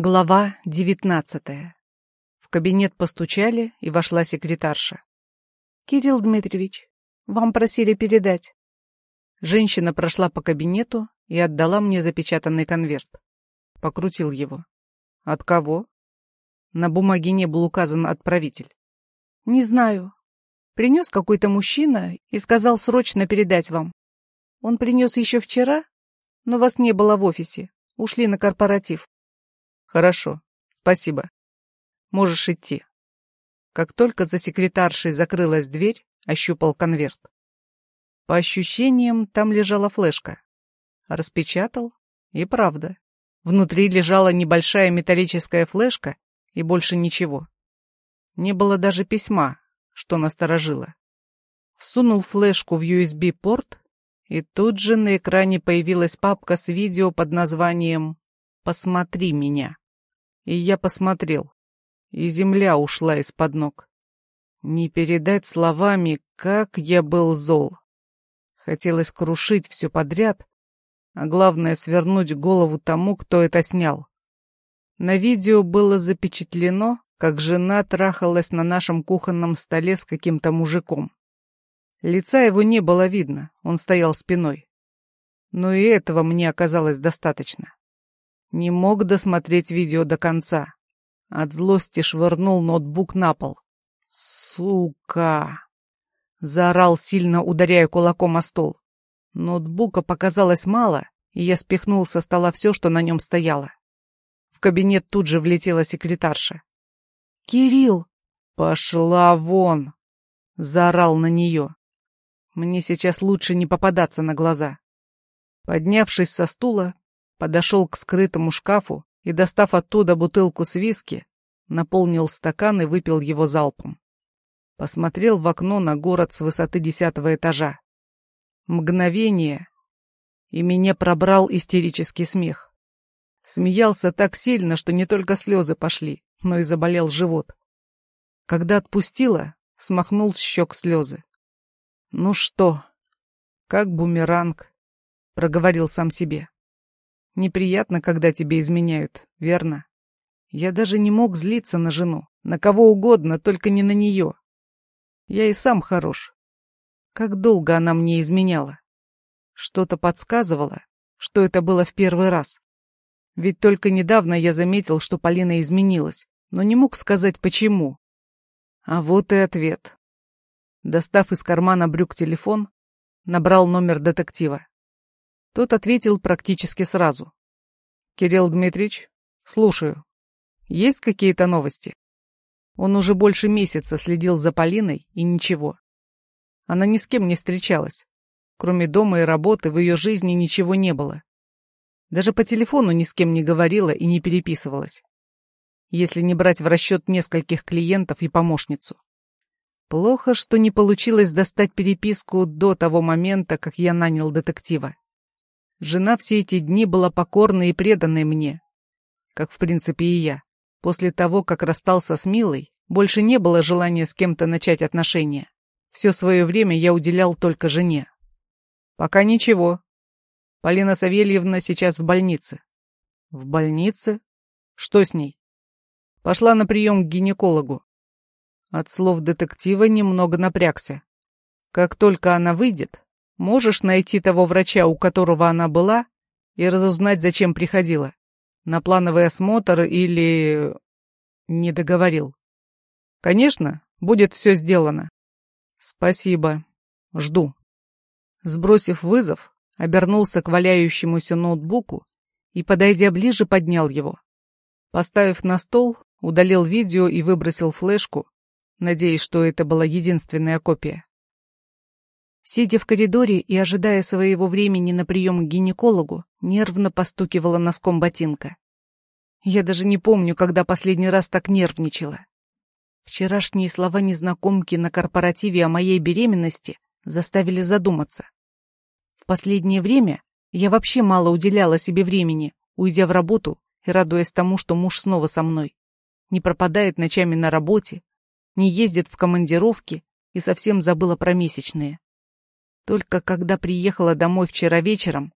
Глава девятнадцатая. В кабинет постучали, и вошла секретарша. «Кирилл Дмитриевич, вам просили передать». Женщина прошла по кабинету и отдала мне запечатанный конверт. Покрутил его. «От кого?» На бумаге не был указан отправитель. «Не знаю. Принес какой-то мужчина и сказал срочно передать вам. Он принес еще вчера, но вас не было в офисе. Ушли на корпоратив. Хорошо, спасибо. Можешь идти. Как только за секретаршей закрылась дверь, ощупал конверт. По ощущениям, там лежала флешка. Распечатал, и правда. Внутри лежала небольшая металлическая флешка и больше ничего. Не было даже письма, что насторожило. Всунул флешку в USB-порт, и тут же на экране появилась папка с видео под названием «Посмотри меня». И я посмотрел, и земля ушла из-под ног. Не передать словами, как я был зол. Хотелось крушить все подряд, а главное свернуть голову тому, кто это снял. На видео было запечатлено, как жена трахалась на нашем кухонном столе с каким-то мужиком. Лица его не было видно, он стоял спиной. Но и этого мне оказалось достаточно. Не мог досмотреть видео до конца. От злости швырнул ноутбук на пол. «Сука!» Заорал, сильно ударяя кулаком о стол. Ноутбука показалось мало, и я спихнул со стола все, что на нем стояло. В кабинет тут же влетела секретарша. «Кирилл!» «Пошла вон!» Заорал на нее. Мне сейчас лучше не попадаться на глаза. Поднявшись со стула, подошел к скрытому шкафу и, достав оттуда бутылку с виски, наполнил стакан и выпил его залпом. Посмотрел в окно на город с высоты десятого этажа. Мгновение, и меня пробрал истерический смех. Смеялся так сильно, что не только слезы пошли, но и заболел живот. Когда отпустила, смахнул с щек слезы. «Ну что, как бумеранг», — проговорил сам себе. Неприятно, когда тебе изменяют, верно? Я даже не мог злиться на жену, на кого угодно, только не на нее. Я и сам хорош. Как долго она мне изменяла? Что-то подсказывало, что это было в первый раз. Ведь только недавно я заметил, что Полина изменилась, но не мог сказать, почему. А вот и ответ. Достав из кармана брюк телефон, набрал номер детектива. Тот ответил практически сразу. «Кирилл Дмитриевич, слушаю. Есть какие-то новости?» Он уже больше месяца следил за Полиной, и ничего. Она ни с кем не встречалась. Кроме дома и работы в ее жизни ничего не было. Даже по телефону ни с кем не говорила и не переписывалась. Если не брать в расчет нескольких клиентов и помощницу. Плохо, что не получилось достать переписку до того момента, как я нанял детектива. Жена все эти дни была покорной и преданной мне, как, в принципе, и я. После того, как расстался с Милой, больше не было желания с кем-то начать отношения. Все свое время я уделял только жене. Пока ничего. Полина Савельевна сейчас в больнице. В больнице? Что с ней? Пошла на прием к гинекологу. От слов детектива немного напрягся. Как только она выйдет, Можешь найти того врача, у которого она была, и разузнать, зачем приходила? На плановый осмотр или... Не договорил. Конечно, будет все сделано. Спасибо. Жду. Сбросив вызов, обернулся к валяющемуся ноутбуку и, подойдя ближе, поднял его. Поставив на стол, удалил видео и выбросил флешку, надеясь, что это была единственная копия. Сидя в коридоре и ожидая своего времени на прием к гинекологу, нервно постукивала носком ботинка. Я даже не помню, когда последний раз так нервничала. Вчерашние слова незнакомки на корпоративе о моей беременности заставили задуматься. В последнее время я вообще мало уделяла себе времени, уйдя в работу и радуясь тому, что муж снова со мной. Не пропадает ночами на работе, не ездит в командировки и совсем забыла про месячные. Только когда приехала домой вчера вечером,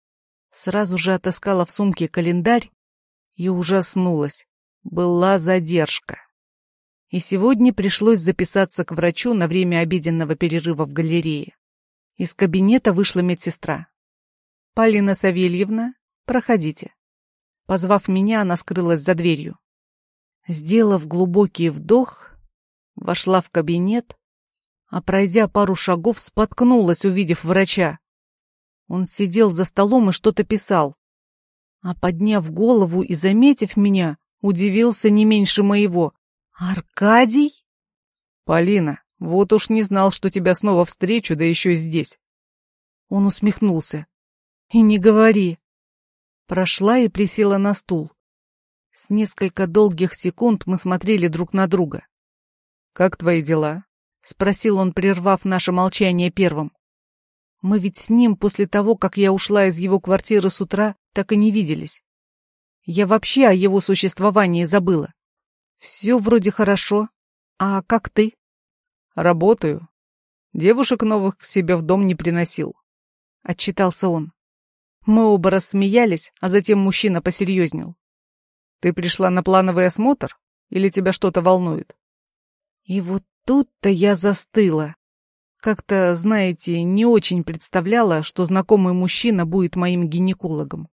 сразу же отыскала в сумке календарь и ужаснулась. Была задержка. И сегодня пришлось записаться к врачу на время обеденного перерыва в галерее. Из кабинета вышла медсестра. «Полина Савельевна, проходите». Позвав меня, она скрылась за дверью. Сделав глубокий вдох, вошла в кабинет, а пройдя пару шагов, споткнулась, увидев врача. Он сидел за столом и что-то писал. А подняв голову и заметив меня, удивился не меньше моего. «Аркадий?» «Полина, вот уж не знал, что тебя снова встречу, да еще здесь». Он усмехнулся. «И не говори». Прошла и присела на стул. С несколько долгих секунд мы смотрели друг на друга. «Как твои дела?» — спросил он, прервав наше молчание первым. Мы ведь с ним после того, как я ушла из его квартиры с утра, так и не виделись. Я вообще о его существовании забыла. Все вроде хорошо. А как ты? Работаю. Девушек новых к себе в дом не приносил. Отчитался он. Мы оба рассмеялись, а затем мужчина посерьезнел. Ты пришла на плановый осмотр? Или тебя что-то волнует? И вот тут-то я застыла. Как-то, знаете, не очень представляла, что знакомый мужчина будет моим гинекологом.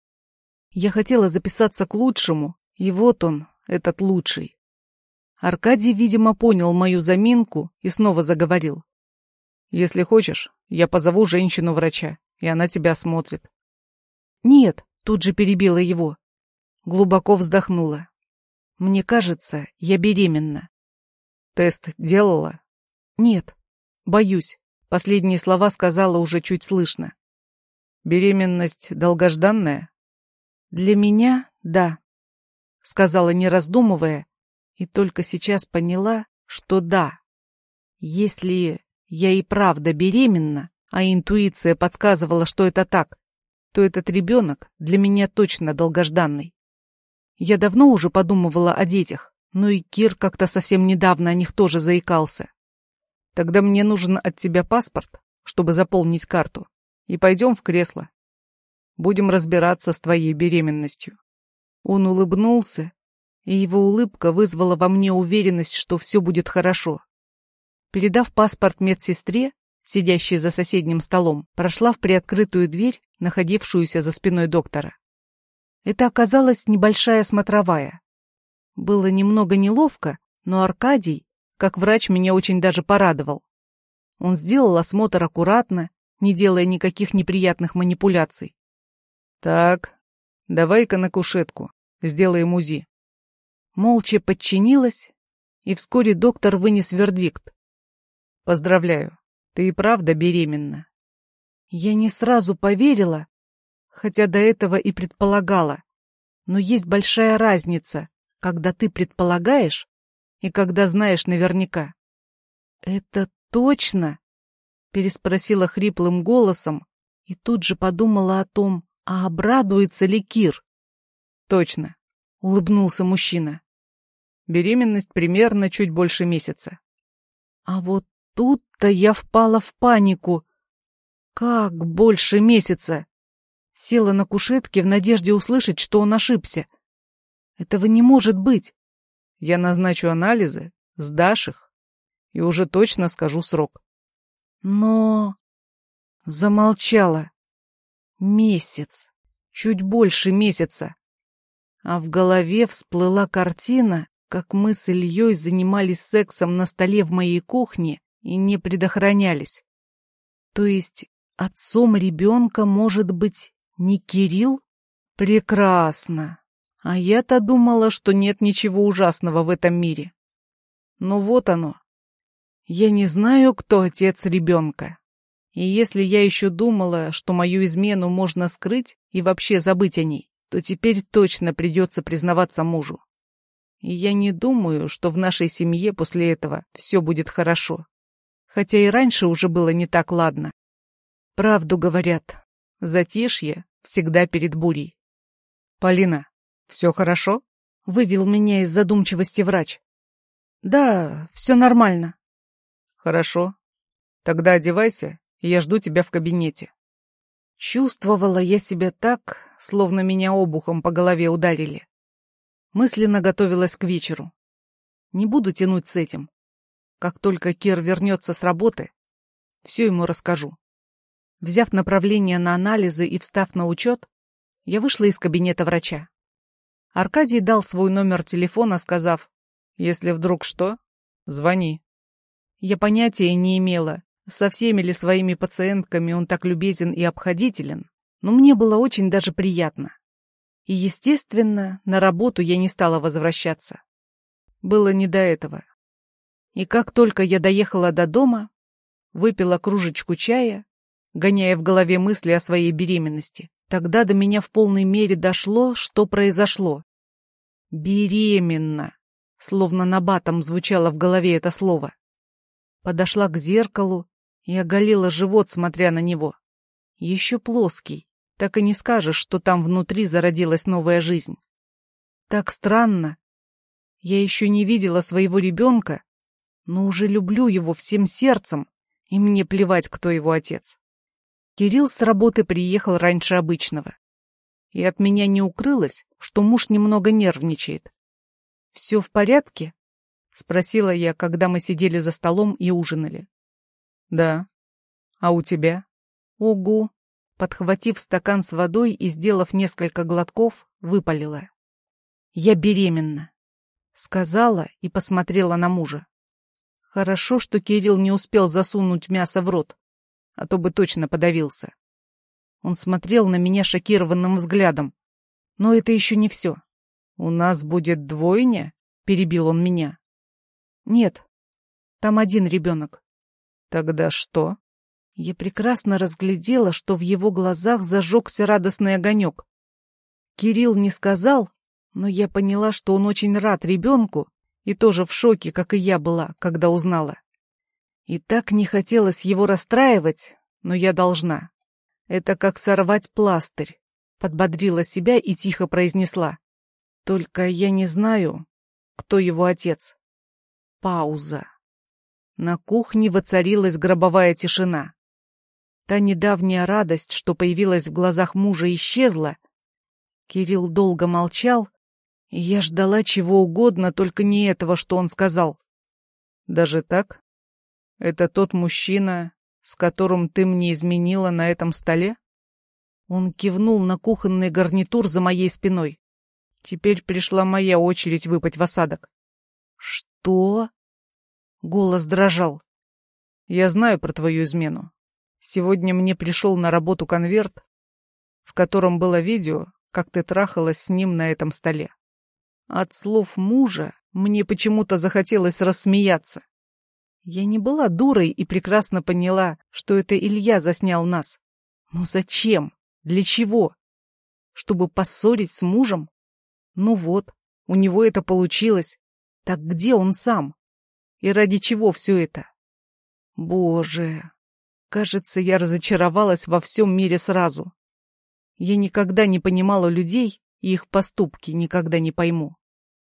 Я хотела записаться к лучшему, и вот он, этот лучший. Аркадий, видимо, понял мою заминку и снова заговорил. «Если хочешь, я позову женщину-врача, и она тебя осмотрит». «Нет», — тут же перебила его. Глубоко вздохнула. «Мне кажется, я беременна». «Тест делала?» «Нет, боюсь», — последние слова сказала уже чуть слышно. «Беременность долгожданная?» «Для меня — да», — сказала, не раздумывая, и только сейчас поняла, что да. Если я и правда беременна, а интуиция подсказывала, что это так, то этот ребенок для меня точно долгожданный. Я давно уже подумывала о детях, но и Кир как-то совсем недавно о них тоже заикался. Тогда мне нужен от тебя паспорт, чтобы заполнить карту, и пойдем в кресло. Будем разбираться с твоей беременностью». Он улыбнулся, и его улыбка вызвала во мне уверенность, что все будет хорошо. Передав паспорт медсестре, сидящей за соседним столом, прошла в приоткрытую дверь, находившуюся за спиной доктора. Это оказалась небольшая смотровая. Было немного неловко, но Аркадий, как врач, меня очень даже порадовал. Он сделал осмотр аккуратно, не делая никаких неприятных манипуляций. «Так, давай-ка на кушетку, сделаем УЗИ». Молча подчинилась, и вскоре доктор вынес вердикт. «Поздравляю, ты и правда беременна». Я не сразу поверила, хотя до этого и предполагала. Но есть большая разница, когда ты предполагаешь и когда знаешь наверняка. «Это точно?» — переспросила хриплым голосом и тут же подумала о том, а обрадуется ли Кир? Точно, улыбнулся мужчина. Беременность примерно чуть больше месяца. А вот тут-то я впала в панику. Как больше месяца? Села на кушетке в надежде услышать, что он ошибся. Этого не может быть. Я назначу анализы, сдашь их, и уже точно скажу срок. Но... Замолчала. Месяц. Чуть больше месяца. А в голове всплыла картина, как мы с Ильей занимались сексом на столе в моей кухне и не предохранялись. То есть отцом ребенка может быть не Кирилл? Прекрасно. А я-то думала, что нет ничего ужасного в этом мире. Но вот оно. Я не знаю, кто отец ребенка. И если я еще думала, что мою измену можно скрыть и вообще забыть о ней, то теперь точно придется признаваться мужу. И я не думаю, что в нашей семье после этого все будет хорошо. Хотя и раньше уже было не так ладно. Правду говорят, затишье всегда перед бурей. «Полина, все хорошо?» — вывел меня из задумчивости врач. «Да, все нормально». «Хорошо. Тогда одевайся я жду тебя в кабинете». Чувствовала я себя так, словно меня обухом по голове ударили. Мысленно готовилась к вечеру. Не буду тянуть с этим. Как только Кир вернется с работы, все ему расскажу. Взяв направление на анализы и встав на учет, я вышла из кабинета врача. Аркадий дал свой номер телефона, сказав, «Если вдруг что, звони». Я понятия не имела, со всеми ли своими пациентками он так любезен и обходителен, но мне было очень даже приятно. И, естественно, на работу я не стала возвращаться. Было не до этого. И как только я доехала до дома, выпила кружечку чая, гоняя в голове мысли о своей беременности, тогда до меня в полной мере дошло, что произошло. «Беременна!» Словно на батом звучало в голове это слово. Подошла к зеркалу и оголила живот, смотря на него. Еще плоский, так и не скажешь, что там внутри зародилась новая жизнь. Так странно. Я еще не видела своего ребенка, но уже люблю его всем сердцем, и мне плевать, кто его отец. Кирилл с работы приехал раньше обычного. И от меня не укрылось, что муж немного нервничает. «Все в порядке?» — спросила я, когда мы сидели за столом и ужинали. «Да. А у тебя?» «Угу», подхватив стакан с водой и сделав несколько глотков, выпалила. «Я беременна», — сказала и посмотрела на мужа. Хорошо, что Кирилл не успел засунуть мясо в рот, а то бы точно подавился. Он смотрел на меня шокированным взглядом. Но это еще не все. «У нас будет двойня?» — перебил он меня. «Нет, там один ребенок». «Тогда что?» Я прекрасно разглядела, что в его глазах зажегся радостный огонек. Кирилл не сказал, но я поняла, что он очень рад ребенку и тоже в шоке, как и я была, когда узнала. И так не хотелось его расстраивать, но я должна. Это как сорвать пластырь. Подбодрила себя и тихо произнесла. Только я не знаю, кто его отец. Пауза. На кухне воцарилась гробовая тишина. Та недавняя радость, что появилась в глазах мужа, исчезла. Кирилл долго молчал, и я ждала чего угодно, только не этого, что он сказал. «Даже так? Это тот мужчина, с которым ты мне изменила на этом столе?» Он кивнул на кухонный гарнитур за моей спиной. Теперь пришла моя очередь выпать в осадок. «Что?» Голос дрожал. «Я знаю про твою измену. Сегодня мне пришел на работу конверт, в котором было видео, как ты трахалась с ним на этом столе. От слов мужа мне почему-то захотелось рассмеяться. Я не была дурой и прекрасно поняла, что это Илья заснял нас. Но зачем? Для чего? Чтобы поссорить с мужем? Ну вот, у него это получилось. Так где он сам? И ради чего все это? Боже, Кажется, я разочаровалась во всем мире сразу. Я никогда не понимала людей, и их поступки никогда не пойму.